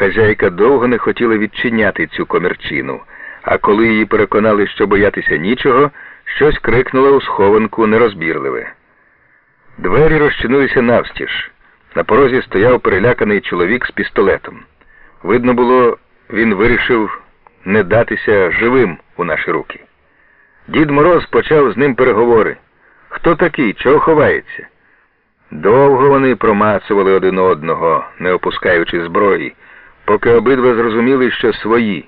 Хазяйка довго не хотіла відчиняти цю комірчину, а коли її переконали, що боятися нічого, щось крикнула у схованку нерозбірливе. Двері розчинилися навстіж. На порозі стояв переляканий чоловік з пістолетом. Видно було, він вирішив не датися живим у наші руки. Дід Мороз почав з ним переговори. Хто такий, чого ховається? Довго вони промацували один одного, не опускаючи зброї, поки обидва зрозуміли, що свої.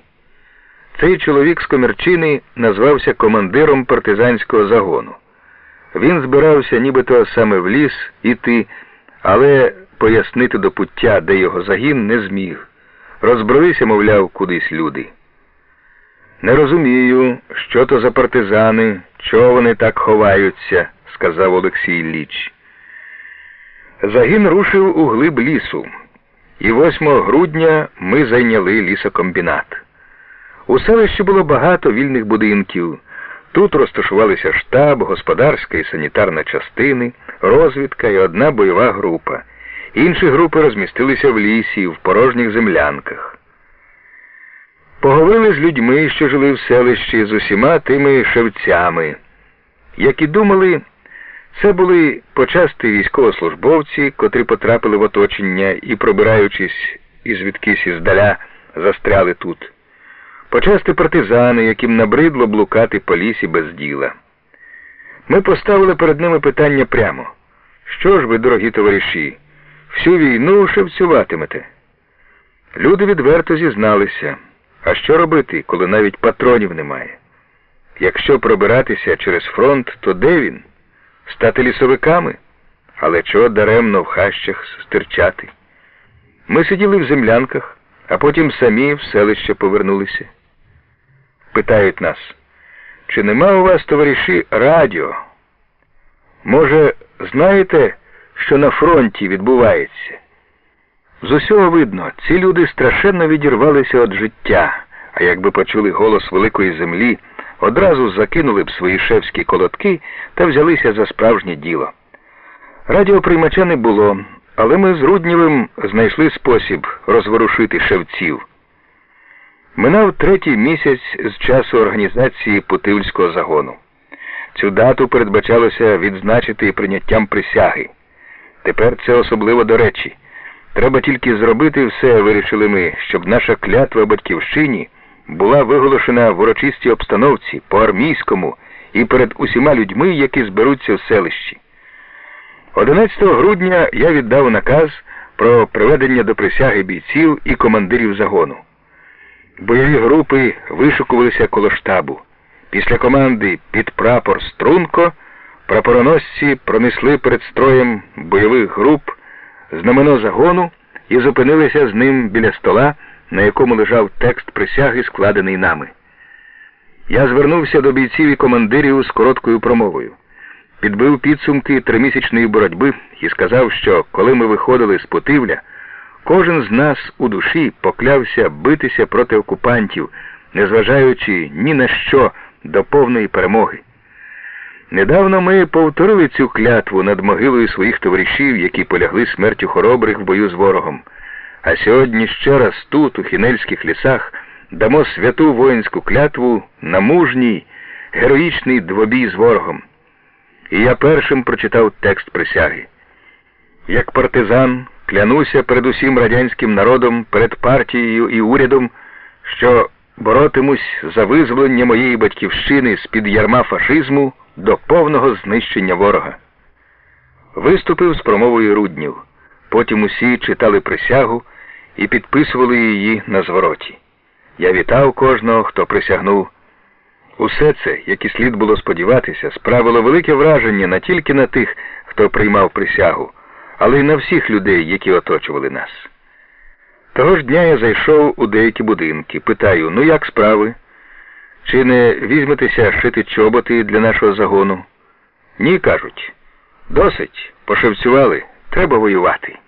Цей чоловік з комірчини назвався командиром партизанського загону. Він збирався нібито саме в ліс іти, але пояснити до пуття, де його загін, не зміг. Розбралися, мовляв, кудись люди. Не розумію, що то за партизани, чого вони так ховаються, сказав Олексій Ліч. Загін рушив у глиб лісу, і 8 грудня ми зайняли лісокомбінат. У селищі було багато вільних будинків. Тут розташувалися штаб, господарська і санітарна частини, розвідка і одна бойова група. Інші групи розмістилися в лісі, в порожніх землянках. Поговорили з людьми, що жили в селищі, з усіма тими шевцями. Як і думали, це були почасти військовослужбовці, котрі потрапили в оточення і, пробираючись із звідкись іздаля, застряли тут. Почасти партизани, яким набридло блукати по лісі без діла. Ми поставили перед ними питання прямо. Що ж ви, дорогі товариші, всю війну шевцюватимете? Люди відверто зізналися. А що робити, коли навіть патронів немає? Якщо пробиратися через фронт, то де він? Стати лісовиками? Але чого даремно в хащах стирчати? Ми сиділи в землянках, а потім самі в селище повернулися. Питають нас, чи нема у вас, товариші, радіо? Може, знаєте, що на фронті відбувається? З усього видно, ці люди страшенно відірвалися від життя, а якби почули голос великої землі, одразу закинули б свої шевські колотки та взялися за справжнє діло. Радіоприймача не було, але ми з Руднєвим знайшли спосіб розворушити шевців. Минав третій місяць з часу організації Путивльського загону. Цю дату передбачалося відзначити прийняттям присяги. Тепер це особливо до речі. Треба тільки зробити все, вирішили ми, щоб наша клятва батьківщині була виголошена в урочистій обстановці по армійському і перед усіма людьми, які зберуться в селищі. 11 грудня я віддав наказ про приведення до присяги бійців і командирів загону. Бойові групи вишукувалися коло штабу. Після команди під прапор Струнко прапороносці пронесли перед строєм бойових груп знамено загону і зупинилися з ним біля стола, на якому лежав текст присяги, складений нами. Я звернувся до бійців і командирів з короткою промовою, підбив підсумки тримісячної боротьби і сказав, що коли ми виходили з Потивля, кожен з нас у душі поклявся битися проти окупантів, незважаючи ні на що до повної перемоги. Недавно ми повторили цю клятву над могилою своїх товаришів, які полягли смертю хоробрих в бою з ворогом. А сьогодні ще раз тут, у хінельських лісах, дамо святу воїнську клятву на мужній, героїчний двобій з ворогом. І я першим прочитав текст присяги. Як партизан, клянуся перед усім радянським народом, перед партією і урядом, що боротимусь за визволення моєї батьківщини з-під ярма фашизму до повного знищення ворога. Виступив з промовою Руднів. Потім усі читали присягу і підписували її на звороті. Я вітав кожного, хто присягнув. Усе це, як і слід було сподіватися, справило велике враження не тільки на тих, хто приймав присягу, але й на всіх людей, які оточували нас. Того ж дня я зайшов у деякі будинки, питаю, ну як справи? Чи не візьметеся шити чоботи для нашого загону? Ні, кажуть. Досить, пошевцювали, треба воювати.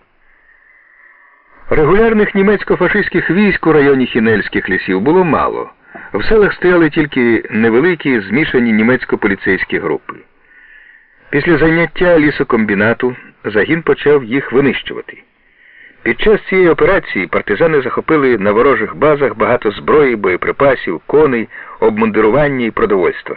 Регулярних німецько-фашистських військ у районі Хінельських лісів було мало. В селах стояли тільки невеликі змішані німецько-поліцейські групи. Після заняття лісокомбінату загін почав їх винищувати. Під час цієї операції партизани захопили на ворожих базах багато зброї, боєприпасів, коней, обмундирування і продовольства.